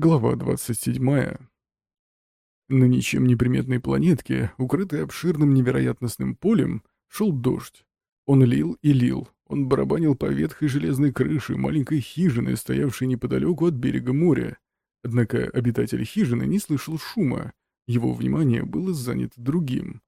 Глава 27. На ничем не приметной планетке, укрытой обширным невероятностным полем, шел дождь. Он лил и лил. Он барабанил по ветхой железной крыше маленькой хижины, стоявшей неподалеку от берега моря. Однако обитатель хижины не слышал шума. Его внимание было занято другим.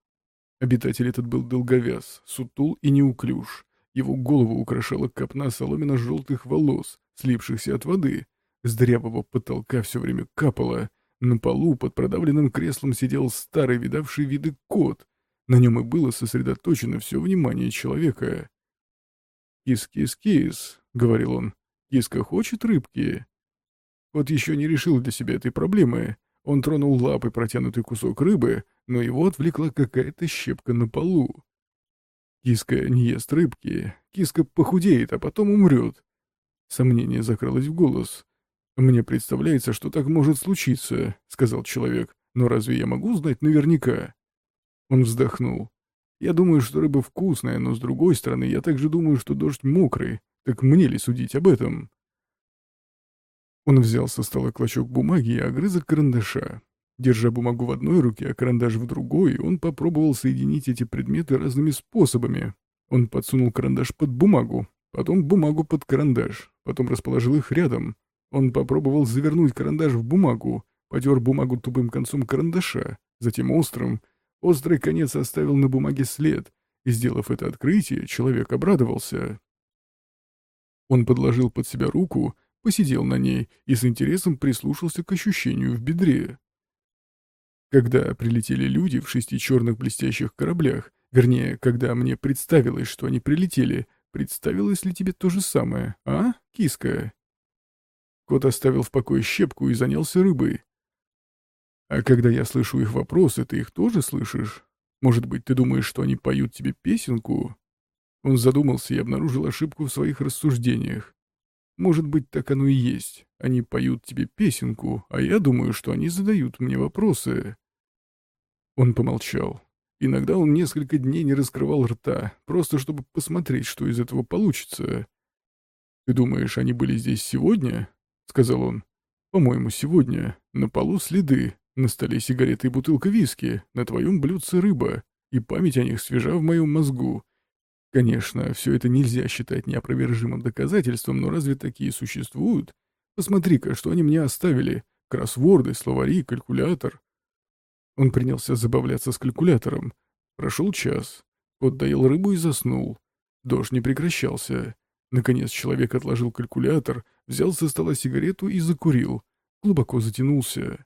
Обитатель этот был долговяз, сутул и неуклюж. Его голову украшала копна соломенно-желтых волос, слипшихся от воды — с дрябого потолка все время капало. На полу под продавленным креслом сидел старый, видавший виды кот. На нем и было сосредоточено все внимание человека. «Кис-кис-кис», — говорил он, — «киска хочет рыбки?» Кот еще не решил для себя этой проблемы. Он тронул лапой протянутый кусок рыбы, но его отвлекла какая-то щепка на полу. Киска не ест рыбки, киска похудеет, а потом умрет. Сомнение закралось в голос. «Мне представляется, что так может случиться», — сказал человек. «Но разве я могу знать наверняка?» Он вздохнул. «Я думаю, что рыба вкусная, но с другой стороны, я также думаю, что дождь мокрый. Так мне ли судить об этом?» Он взял со стола клочок бумаги и огрызок карандаша. Держа бумагу в одной руке, а карандаш в другой, он попробовал соединить эти предметы разными способами. Он подсунул карандаш под бумагу, потом бумагу под карандаш, потом расположил их рядом, он попробовал завернуть карандаш в бумагу, потер бумагу тупым концом карандаша, затем острым. Острый конец оставил на бумаге след, и, сделав это открытие, человек обрадовался. Он подложил под себя руку, посидел на ней и с интересом прислушался к ощущению в бедре. Когда прилетели люди в шести черных блестящих кораблях, вернее, когда мне представилось, что они прилетели, представилось ли тебе то же самое, а, киска? Кот оставил в покое щепку и занялся рыбой. А когда я слышу их вопросы, ты их тоже слышишь? Может быть, ты думаешь, что они поют тебе песенку? Он задумался и обнаружил ошибку в своих рассуждениях. Может быть, так оно и есть. Они поют тебе песенку, а я думаю, что они задают мне вопросы. Он помолчал. Иногда он несколько дней не раскрывал рта, просто чтобы посмотреть, что из этого получится. Ты думаешь, они были здесь сегодня? Сказал он. «По-моему, сегодня на полу следы, на столе сигареты и бутылка виски, на твоем блюдце рыба, и память о них свежа в моем мозгу. Конечно, все это нельзя считать неопровержимым доказательством, но разве такие существуют? Посмотри-ка, что они мне оставили. Кроссворды, словари, калькулятор». Он принялся забавляться с калькулятором. Прошел час. Кот рыбу и заснул. Дождь не прекращался. Наконец человек отложил калькулятор, взял со стола сигарету и закурил. Глубоко затянулся.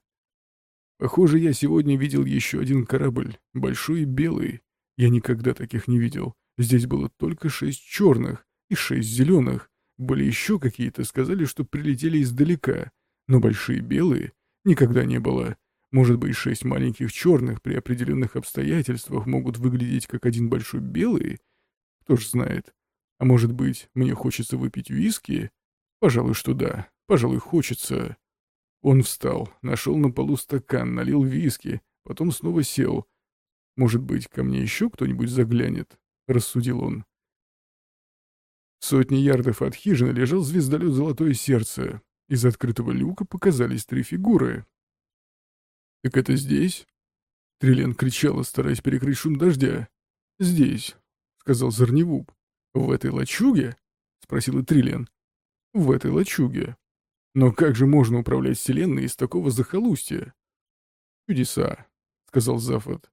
Похоже, я сегодня видел еще один корабль, большой и белый. Я никогда таких не видел. Здесь было только шесть черных и шесть зеленых. Были еще какие-то, сказали, что прилетели издалека. Но большие белые никогда не было. Может быть, шесть маленьких черных при определенных обстоятельствах могут выглядеть как один большой белый? Кто ж знает. А может быть, мне хочется выпить виски? Пожалуй, что да. Пожалуй, хочется. Он встал, нашел на полу стакан, налил виски, потом снова сел. Может быть, ко мне еще кто-нибудь заглянет? Рассудил он. Сотни ярдов от хижины лежал звездолет «Золотое сердце». Из открытого люка показались три фигуры. «Так это здесь?» Триллиан кричала, стараясь перекрыть шум дождя. «Здесь», — сказал Зарневуб. «В этой лачуге?» — спросил Триллиан. «В этой лачуге. Но как же можно управлять Вселенной из такого захолустья?» «Чудеса», — сказал Зафот.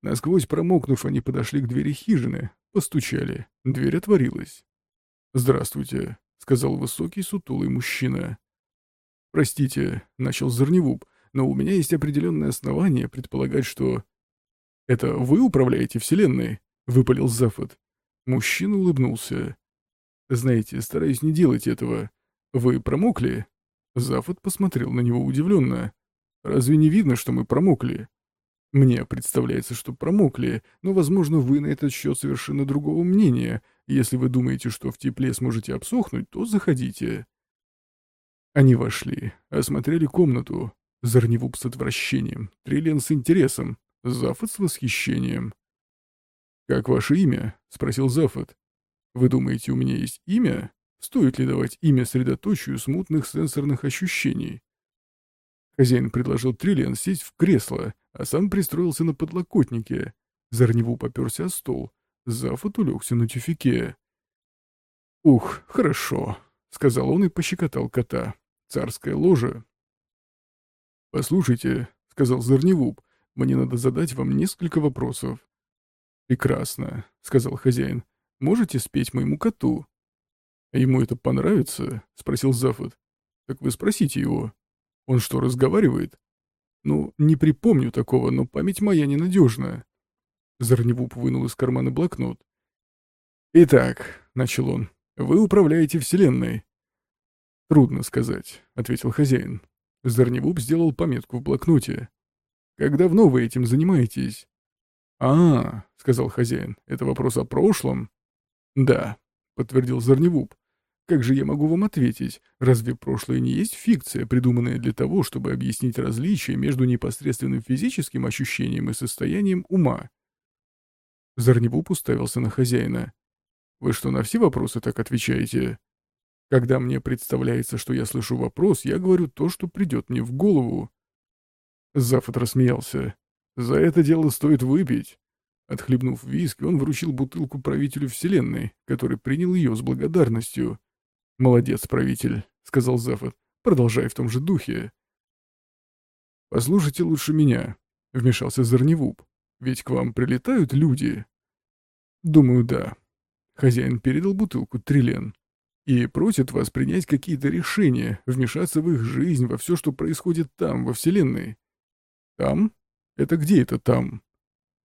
Насквозь промокнув, они подошли к двери хижины, постучали. Дверь отворилась. «Здравствуйте», — сказал высокий сутулый мужчина. «Простите», — начал Зарневуб, «но у меня есть определенное основание предполагать, что...» «Это вы управляете Вселенной?» — выпалил Зафот. Мужчина улыбнулся. «Знаете, стараюсь не делать этого. Вы промокли?» Зафот посмотрел на него удивленно. «Разве не видно, что мы промокли?» «Мне представляется, что промокли, но, возможно, вы на этот счет совершенно другого мнения. Если вы думаете, что в тепле сможете обсохнуть, то заходите». Они вошли, осмотрели комнату. Зарневуп с отвращением, Триллиан с интересом, Зафот с восхищением. «Как ваше имя?» — спросил Зафот. «Вы думаете, у меня есть имя? Стоит ли давать имя средоточию смутных сенсорных ощущений?» Хозяин предложил Триллиан сесть в кресло, а сам пристроился на подлокотнике. Зарневу поперся о стол. Зафот улегся на тюфике. «Ух, хорошо», — сказал он и пощекотал кота. «Царское ложе». «Послушайте», — сказал Зарневуб, — «мне надо задать вам несколько вопросов». «Прекрасно», — сказал хозяин. «Можете спеть моему коту?» «Ему это понравится?» — спросил Зафот. «Так вы спросите его». «Он что, разговаривает?» «Ну, не припомню такого, но память моя ненадежная». Зарневуп вынул из кармана блокнот. «Итак», — начал он, — «вы управляете Вселенной». «Трудно сказать», — ответил хозяин. Зарневуп сделал пометку в блокноте. «Как давно вы этим занимаетесь?» «А, — сказал хозяин, — это вопрос о прошлом?» «Да», — подтвердил Зарневуп. «Как же я могу вам ответить? Разве прошлое не есть фикция, придуманная для того, чтобы объяснить различия между непосредственным физическим ощущением и состоянием ума?» Зарневуп уставился на хозяина. «Вы что, на все вопросы так отвечаете?» «Когда мне представляется, что я слышу вопрос, я говорю то, что придет мне в голову». Зафот рассмеялся. «За это дело стоит выпить». Отхлебнув виски, он вручил бутылку правителю Вселенной, который принял ее с благодарностью. «Молодец, правитель», — сказал Зафот. «Продолжай в том же духе». «Послушайте лучше меня», — вмешался Зарневуп. Ведь к вам прилетают люди?» «Думаю, да». Хозяин передал бутылку Трилен. «И просит вас принять какие-то решения, вмешаться в их жизнь, во все, что происходит там, во Вселенной». «Там? Это где это там?»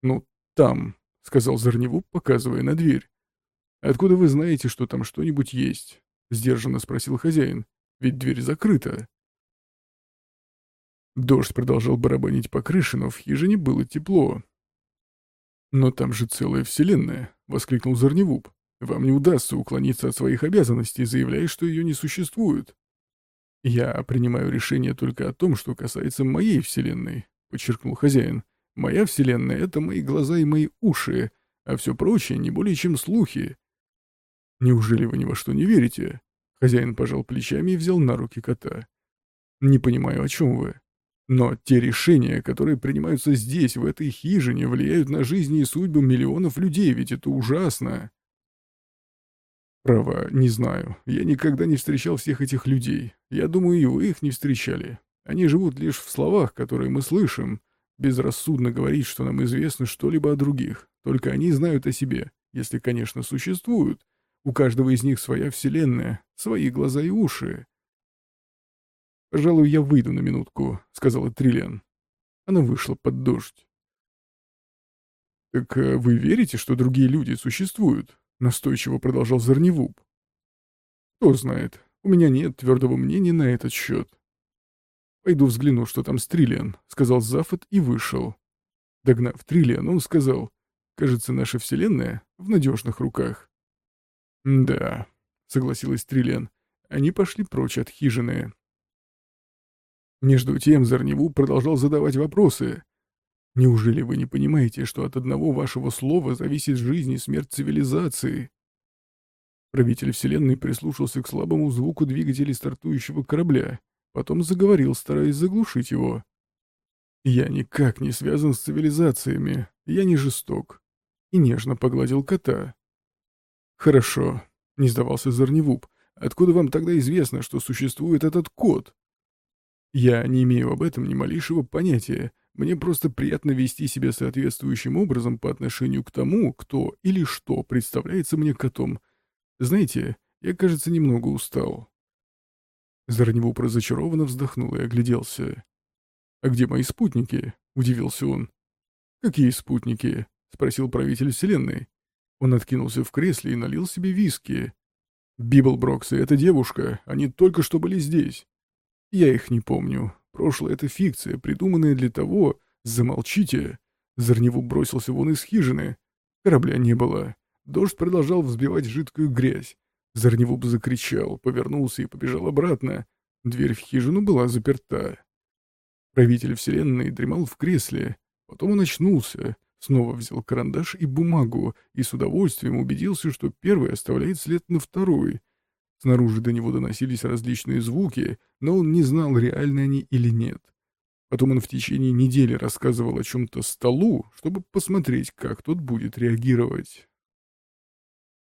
«Ну, там», — сказал Зарневук, показывая на дверь. «Откуда вы знаете, что там что-нибудь есть?» — сдержанно спросил хозяин. «Ведь дверь закрыта». Дождь продолжал барабанить по крыше, но в хижине было тепло. «Но там же целая вселенная!» — воскликнул Зарневуп. «Вам не удастся уклониться от своих обязанностей, заявляя, что ее не существует». «Я принимаю решение только о том, что касается моей вселенной», — подчеркнул хозяин. «Моя вселенная — это мои глаза и мои уши, а все прочее не более чем слухи». «Неужели вы ни во что не верите?» Хозяин пожал плечами и взял на руки кота. «Не понимаю, о чем вы?» Но те решения, которые принимаются здесь, в этой хижине, влияют на жизни и судьбы миллионов людей, ведь это ужасно. Право, не знаю. Я никогда не встречал всех этих людей. Я думаю, и вы их не встречали. Они живут лишь в словах, которые мы слышим. Безрассудно говорить, что нам известно что-либо о других. Только они знают о себе, если, конечно, существуют. У каждого из них своя вселенная, свои глаза и уши. «Пожалуй, я выйду на минутку», — сказала Триллиан. Она вышла под дождь. «Так э, вы верите, что другие люди существуют?» — настойчиво продолжал Зарневуб. «Кто знает. У меня нет твердого мнения на этот счет». «Пойду взгляну, что там с Триллиан», — сказал Зафот и вышел. Догнав Триллиан, он сказал, «Кажется, наша Вселенная в надежных руках». «Да», — согласилась Триллиан, — «они пошли прочь от хижины». Между тем Зарневу продолжал задавать вопросы. «Неужели вы не понимаете, что от одного вашего слова зависит жизнь и смерть цивилизации?» Правитель Вселенной прислушался к слабому звуку двигателей стартующего корабля, потом заговорил, стараясь заглушить его. «Я никак не связан с цивилизациями, я не жесток». И нежно погладил кота. «Хорошо», — не сдавался Зарневуб. «Откуда вам тогда известно, что существует этот кот?» Я не имею об этом ни малейшего понятия. Мне просто приятно вести себя соответствующим образом по отношению к тому, кто или что представляется мне котом. Знаете, я, кажется, немного устал. Зарневуп разочарованно вздохнул и огляделся. «А где мои спутники?» — удивился он. «Какие спутники?» — спросил правитель вселенной. Он откинулся в кресле и налил себе виски. «Библброксы — это девушка, они только что были здесь. Я их не помню. Прошлое — это фикция, придуманная для того... Замолчите. Зарневу бросился вон из хижины. Корабля не было. Дождь продолжал взбивать жидкую грязь. Зарневуб закричал, повернулся и побежал обратно. Дверь в хижину была заперта. Правитель вселенной дремал в кресле. Потом он очнулся, снова взял карандаш и бумагу и с удовольствием убедился, что первый оставляет след на второй. Снаружи до него доносились различные звуки, но он не знал, реальны они или нет. Потом он в течение недели рассказывал о чем-то столу, чтобы посмотреть, как тот будет реагировать.